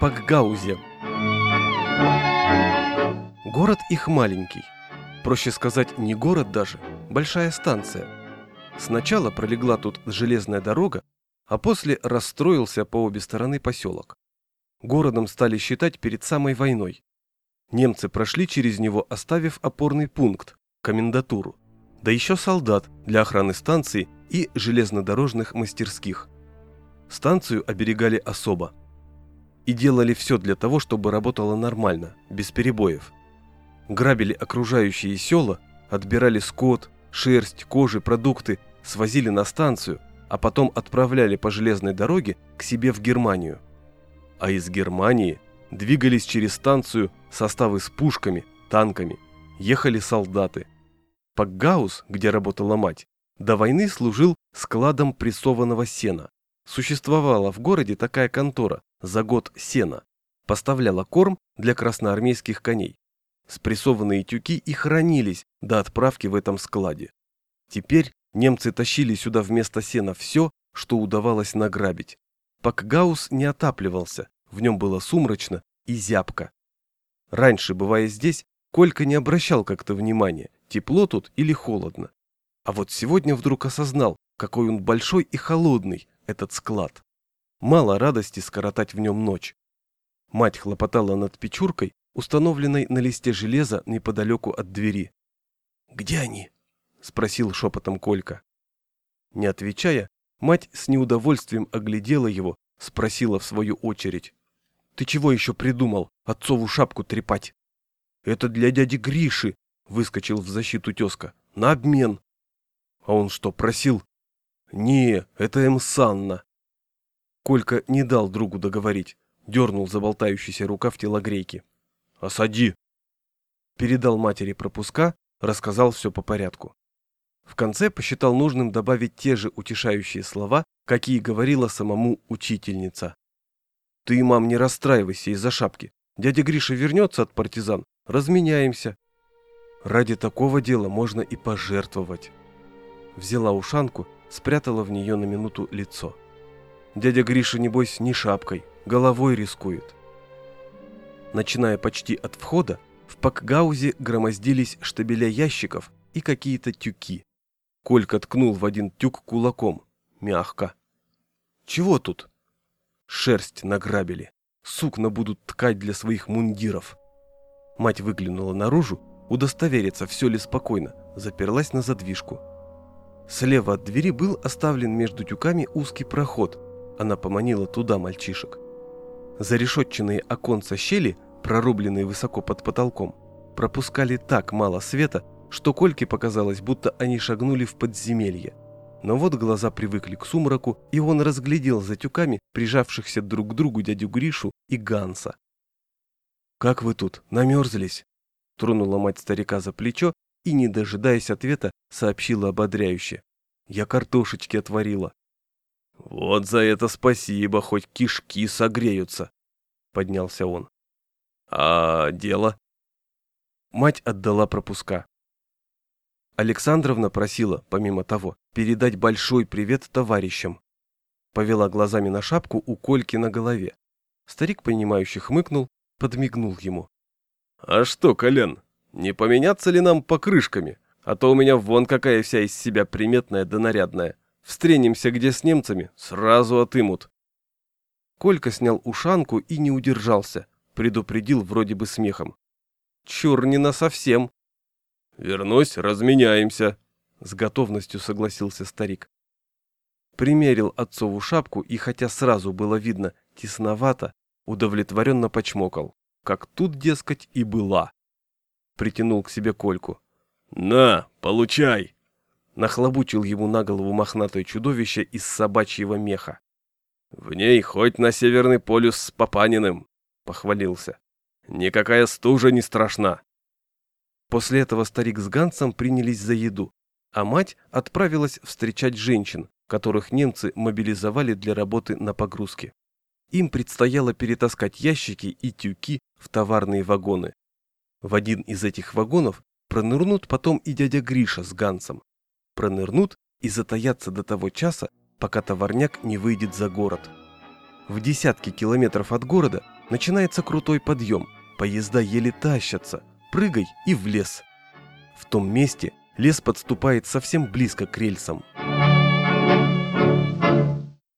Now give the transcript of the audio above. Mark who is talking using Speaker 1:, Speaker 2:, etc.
Speaker 1: Пакгаузе. Город их маленький. Проще сказать, не город даже, большая станция. Сначала пролегла тут железная дорога, а после расстроился по обе стороны поселок. Городом стали считать перед самой войной. Немцы прошли через него, оставив опорный пункт, комендатуру, да еще солдат для охраны станции и железнодорожных мастерских. Станцию оберегали особо. И делали все для того, чтобы работало нормально, без перебоев. Грабили окружающие села, отбирали скот, шерсть, кожи, продукты, свозили на станцию, а потом отправляли по железной дороге к себе в Германию. А из Германии двигались через станцию составы с пушками, танками, ехали солдаты. Пакгаус, где работала мать, до войны служил складом прессованного сена. Существовала в городе такая контора за год сена. Поставляла корм для красноармейских коней. Спрессованные тюки и хранились до отправки в этом складе. Теперь немцы тащили сюда вместо сена все, что удавалось награбить. Пакгаус не отапливался, в нем было сумрачно и зябко. Раньше, бывая здесь, Колька не обращал как-то внимания, тепло тут или холодно. А вот сегодня вдруг осознал, какой он большой и холодный, этот склад. Мало радости скоротать в нем ночь. Мать хлопотала над печуркой, установленной на листе железа неподалеку от двери. «Где они?» – спросил шепотом Колька. Не отвечая, мать с неудовольствием оглядела его, спросила в свою очередь. «Ты чего еще придумал, отцову шапку трепать?» «Это для дяди Гриши!» – выскочил в защиту тезка. «На обмен!» «А он что, просил?» «Не, это М. Санна!» Колька не дал другу договорить, дернул заболтающийся рукав телогрейки. «Осади!» Передал матери пропуска, рассказал все по порядку. В конце посчитал нужным добавить те же утешающие слова, какие говорила самому учительница. «Ты, мам, не расстраивайся из-за шапки. Дядя Гриша вернется от партизан, разменяемся. Ради такого дела можно и пожертвовать». Взяла ушанку, спрятала в нее на минуту лицо. Дядя Гриша, небось, не шапкой, головой рискует. Начиная почти от входа, в пакгаузе громоздились штабеля ящиков и какие-то тюки. Колька ткнул в один тюк кулаком. Мягко. Чего тут? Шерсть награбили. Сукна будут ткать для своих мундиров. Мать выглянула наружу, удостовериться, все ли спокойно, заперлась на задвижку. Слева от двери был оставлен между тюками узкий проход. Она поманила туда мальчишек. Зарешетченные оконца щели, прорубленные высоко под потолком, пропускали так мало света, что Кольке показалось, будто они шагнули в подземелье. Но вот глаза привыкли к сумраку, и он разглядел за тюками прижавшихся друг к другу дядю Гришу и Ганса. «Как вы тут, намерзлись?» Тронула мать старика за плечо и, не дожидаясь ответа, сообщила ободряюще. «Я картошечки отварила». «Вот за это спасибо, хоть кишки согреются», — поднялся он. «А дело?» Мать отдала пропуска. Александровна просила, помимо того, передать большой привет товарищам. Повела глазами на шапку у Кольки на голове. Старик, понимающий, хмыкнул, подмигнул ему. «А что, Колян, не поменяться ли нам покрышками? А то у меня вон какая вся из себя приметная да нарядная. Встретимся где с немцами, сразу отымут». Колька снял ушанку и не удержался, предупредил вроде бы смехом. «Чур не на совсем». «Вернусь, разменяемся», — с готовностью согласился старик. Примерил отцову шапку и, хотя сразу было видно, тесновато, удовлетворенно почмокал, как тут, дескать, и была. Притянул к себе Кольку. «На, получай!» Нахлобучил ему на голову мохнатое чудовище из собачьего меха. «В ней хоть на Северный полюс с Папаниным», — похвалился. «Никакая стужа не страшна». После этого старик с Гансом принялись за еду, а мать отправилась встречать женщин, которых немцы мобилизовали для работы на погрузке. Им предстояло перетаскать ящики и тюки в товарные вагоны. В один из этих вагонов пронырнут потом и дядя Гриша с Гансом. Пронырнут и затаятся до того часа, пока товарняк не выйдет за город. В десятки километров от города Начинается крутой подъем, поезда еле тащатся, прыгай и в лес. В том месте лес подступает совсем близко к рельсам.